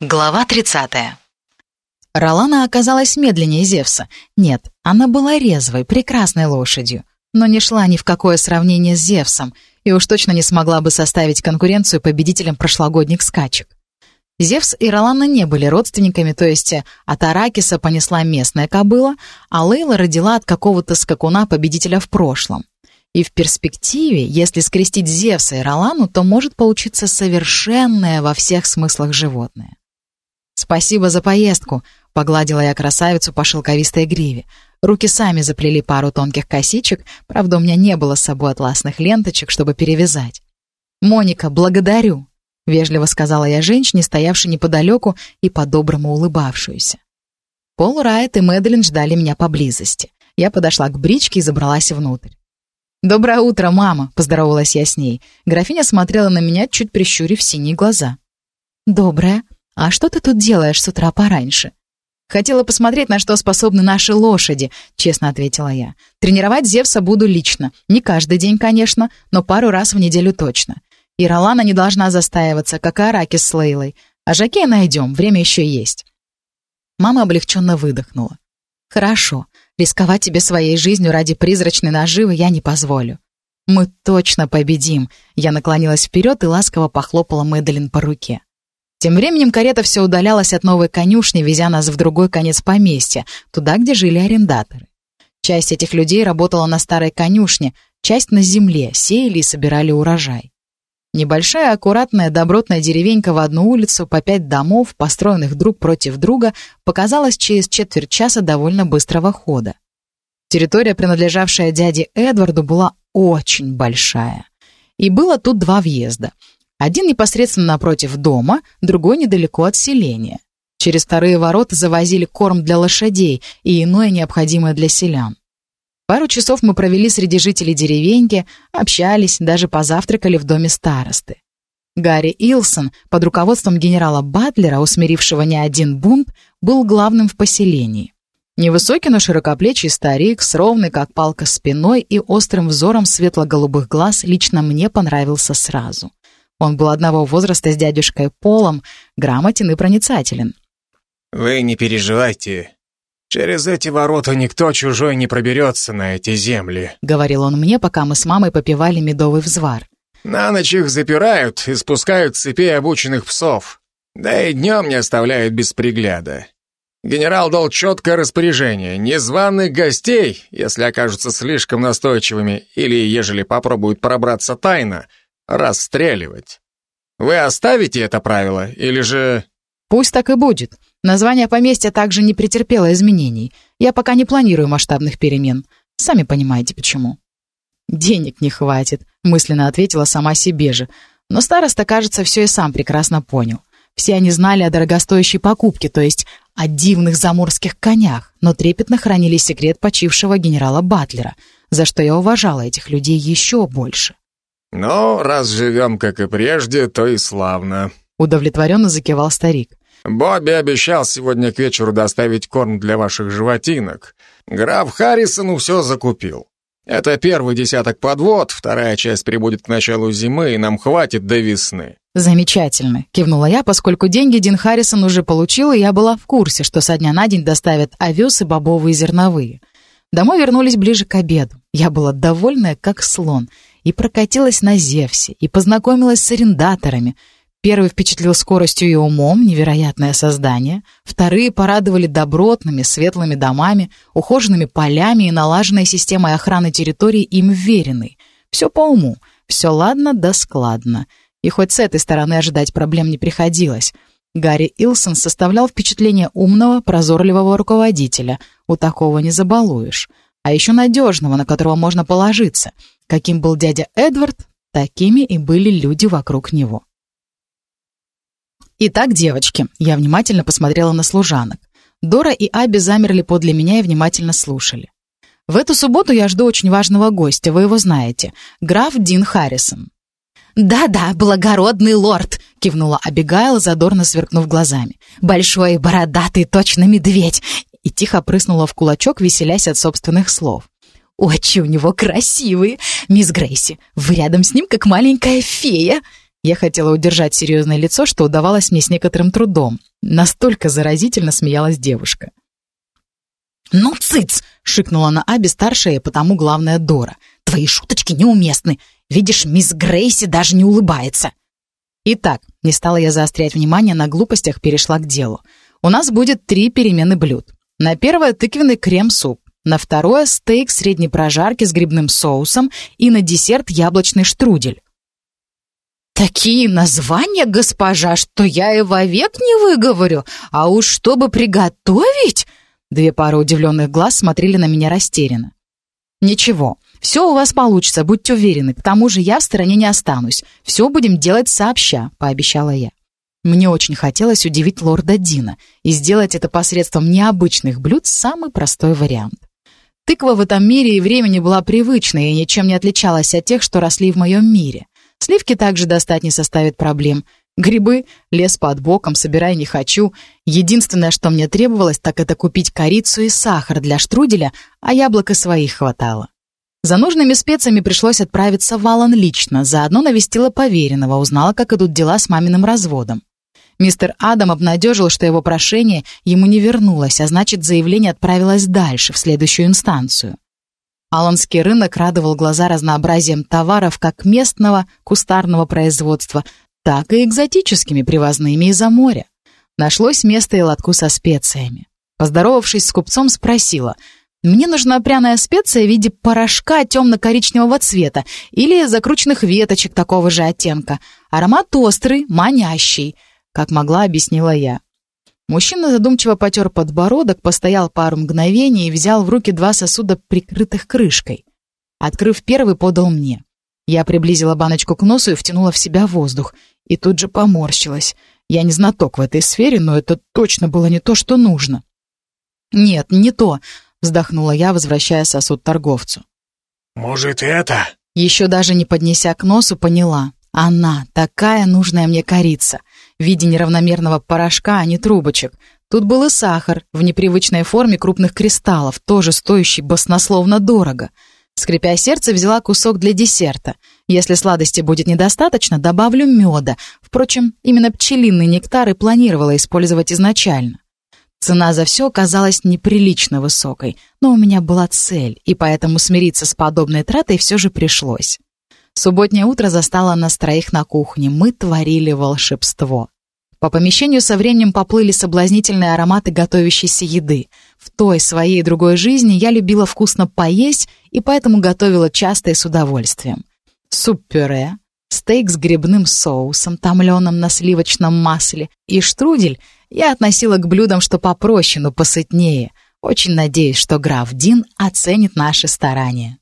Глава 30. Ролана оказалась медленнее Зевса. Нет, она была резвой, прекрасной лошадью, но не шла ни в какое сравнение с Зевсом и уж точно не смогла бы составить конкуренцию победителям прошлогодних скачек. Зевс и Ролана не были родственниками, то есть от Аракиса понесла местная кобыла, а Лейла родила от какого-то скакуна победителя в прошлом. И в перспективе, если скрестить Зевса и Ролану, то может получиться совершенное во всех смыслах животное. «Спасибо за поездку», — погладила я красавицу по шелковистой гриве. Руки сами заплели пару тонких косичек, правда, у меня не было с собой атласных ленточек, чтобы перевязать. «Моника, благодарю», — вежливо сказала я женщине, стоявшей неподалеку и по-доброму улыбавшуюся. Пол Райт и Мэдалин ждали меня поблизости. Я подошла к бричке и забралась внутрь. «Доброе утро, мама!» — поздоровалась я с ней. Графиня смотрела на меня, чуть прищурив синие глаза. «Доброе», «А что ты тут делаешь с утра пораньше?» «Хотела посмотреть, на что способны наши лошади», — честно ответила я. «Тренировать Зевса буду лично. Не каждый день, конечно, но пару раз в неделю точно. И Ролана не должна застаиваться, как и Аракис с Лейлой. А Жакея найдем, время еще есть». Мама облегченно выдохнула. «Хорошо, рисковать тебе своей жизнью ради призрачной наживы я не позволю». «Мы точно победим», — я наклонилась вперед и ласково похлопала Мэдалин по руке. Тем временем карета все удалялась от новой конюшни, везя нас в другой конец поместья, туда, где жили арендаторы. Часть этих людей работала на старой конюшне, часть на земле, сеяли и собирали урожай. Небольшая, аккуратная, добротная деревенька в одну улицу, по пять домов, построенных друг против друга, показалась через четверть часа довольно быстрого хода. Территория, принадлежавшая дяде Эдварду, была очень большая. И было тут два въезда — один непосредственно напротив дома, другой недалеко от селения. Через вторые ворота завозили корм для лошадей и иное необходимое для селян. Пару часов мы провели среди жителей деревеньки, общались, даже позавтракали в доме старосты. Гарри Илсон, под руководством генерала Батлера, усмирившего не один бунт, был главным в поселении. Невысокий, но широкоплечий старик с ровной, как палка, спиной и острым взором светло-голубых глаз лично мне понравился сразу. Он был одного возраста с дядюшкой Полом, грамотен и проницателен. «Вы не переживайте. Через эти ворота никто чужой не проберется на эти земли», — говорил он мне, пока мы с мамой попивали медовый взвар. «На ночь их запирают и спускают с цепей обученных псов. Да и днем не оставляют без пригляда. Генерал дал четкое распоряжение. Незваных гостей, если окажутся слишком настойчивыми или ежели попробуют пробраться тайно, расстреливать. Вы оставите это правило или же... Пусть так и будет. Название поместья также не претерпело изменений. Я пока не планирую масштабных перемен. Сами понимаете, почему. «Денег не хватит», — мысленно ответила сама себе же. Но староста, кажется, все и сам прекрасно понял. Все они знали о дорогостоящей покупке, то есть о дивных заморских конях, но трепетно хранили секрет почившего генерала Батлера, за что я уважала этих людей еще больше. «Ну, раз живем, как и прежде, то и славно», — удовлетворенно закивал старик. «Бобби обещал сегодня к вечеру доставить корм для ваших животинок. Граф Харрисону все закупил. Это первый десяток подвод, вторая часть прибудет к началу зимы, и нам хватит до весны». «Замечательно», — кивнула я, поскольку деньги Дин Харрисон уже получил, и я была в курсе, что со дня на день доставят овес и бобовые зерновые. Домой вернулись ближе к обеду. Я была довольная, как слон — и прокатилась на Зевсе, и познакомилась с арендаторами. Первый впечатлил скоростью и умом, невероятное создание. Вторые порадовали добротными, светлыми домами, ухоженными полями и налаженной системой охраны территории им веренной. Все по уму, все ладно да складно. И хоть с этой стороны ожидать проблем не приходилось. Гарри Илсон составлял впечатление умного, прозорливого руководителя. У такого не забалуешь. А еще надежного, на которого можно положиться — Каким был дядя Эдвард, такими и были люди вокруг него. «Итак, девочки», — я внимательно посмотрела на служанок. Дора и Аби замерли подле меня и внимательно слушали. «В эту субботу я жду очень важного гостя, вы его знаете, граф Дин Харрисон». «Да-да, благородный лорд!» — кивнула Абигайл, задорно сверкнув глазами. «Большой, бородатый, точно медведь!» И тихо прыснула в кулачок, веселясь от собственных слов. «Очи у него красивые! Мисс Грейси, вы рядом с ним, как маленькая фея!» Я хотела удержать серьезное лицо, что удавалось мне с некоторым трудом. Настолько заразительно смеялась девушка. «Ну, цыц!» — шикнула на Аби старшая и потому главная Дора. «Твои шуточки неуместны. Видишь, мисс Грейси даже не улыбается». Итак, не стала я заострять внимание на глупостях, перешла к делу. У нас будет три перемены блюд. На первое тыквенный крем-суп, на второе стейк средней прожарки с грибным соусом и на десерт яблочный штрудель. «Такие названия, госпожа, что я и вовек не выговорю, а уж чтобы приготовить...» Две пары удивленных глаз смотрели на меня растерянно. «Ничего, все у вас получится, будьте уверены. К тому же я в стороне не останусь. Все будем делать сообща», — пообещала я. Мне очень хотелось удивить лорда Дина и сделать это посредством необычных блюд самый простой вариант. Тыква в этом мире и времени была привычной и ничем не отличалась от тех, что росли в моем мире. Сливки также достать не составит проблем. Грибы, лес под боком, собирай не хочу. Единственное, что мне требовалось, так это купить корицу и сахар для штруделя, а яблок и своих хватало. За нужными специями пришлось отправиться в Алан лично, заодно навестила поверенного, узнала, как идут дела с маминым разводом. Мистер Адам обнадежил, что его прошение ему не вернулось, а значит, заявление отправилось дальше, в следующую инстанцию. Аланский рынок радовал глаза разнообразием товаров как местного кустарного производства, так и экзотическими привозными из-за моря. Нашлось место и лотку со специями. Поздоровавшись с купцом, спросила, «Мне нужна пряная специя в виде порошка темно-коричневого цвета или закрученных веточек такого же оттенка. Аромат острый, манящий». Как могла, объяснила я. Мужчина задумчиво потер подбородок, постоял пару мгновений и взял в руки два сосуда, прикрытых крышкой. Открыв первый, подал мне. Я приблизила баночку к носу и втянула в себя воздух. И тут же поморщилась. Я не знаток в этой сфере, но это точно было не то, что нужно. «Нет, не то», — вздохнула я, возвращая сосуд торговцу. «Может, это?» Еще даже не поднеся к носу, поняла. Она, такая нужная мне корица в виде неравномерного порошка, а не трубочек. Тут был и сахар в непривычной форме крупных кристаллов, тоже стоящий баснословно дорого. Скрипя сердце, взяла кусок для десерта. Если сладости будет недостаточно, добавлю меда. Впрочем, именно пчелиный нектар и планировала использовать изначально. Цена за все оказалась неприлично высокой, но у меня была цель, и поэтому смириться с подобной тратой все же пришлось. Субботнее утро застало нас троих на кухне. Мы творили волшебство. По помещению со временем поплыли соблазнительные ароматы готовящейся еды. В той, своей другой жизни я любила вкусно поесть и поэтому готовила часто и с удовольствием. Суп-пюре, стейк с грибным соусом, томленым на сливочном масле, и штрудель я относила к блюдам, что попроще, но посытнее. Очень надеюсь, что граф Дин оценит наши старания.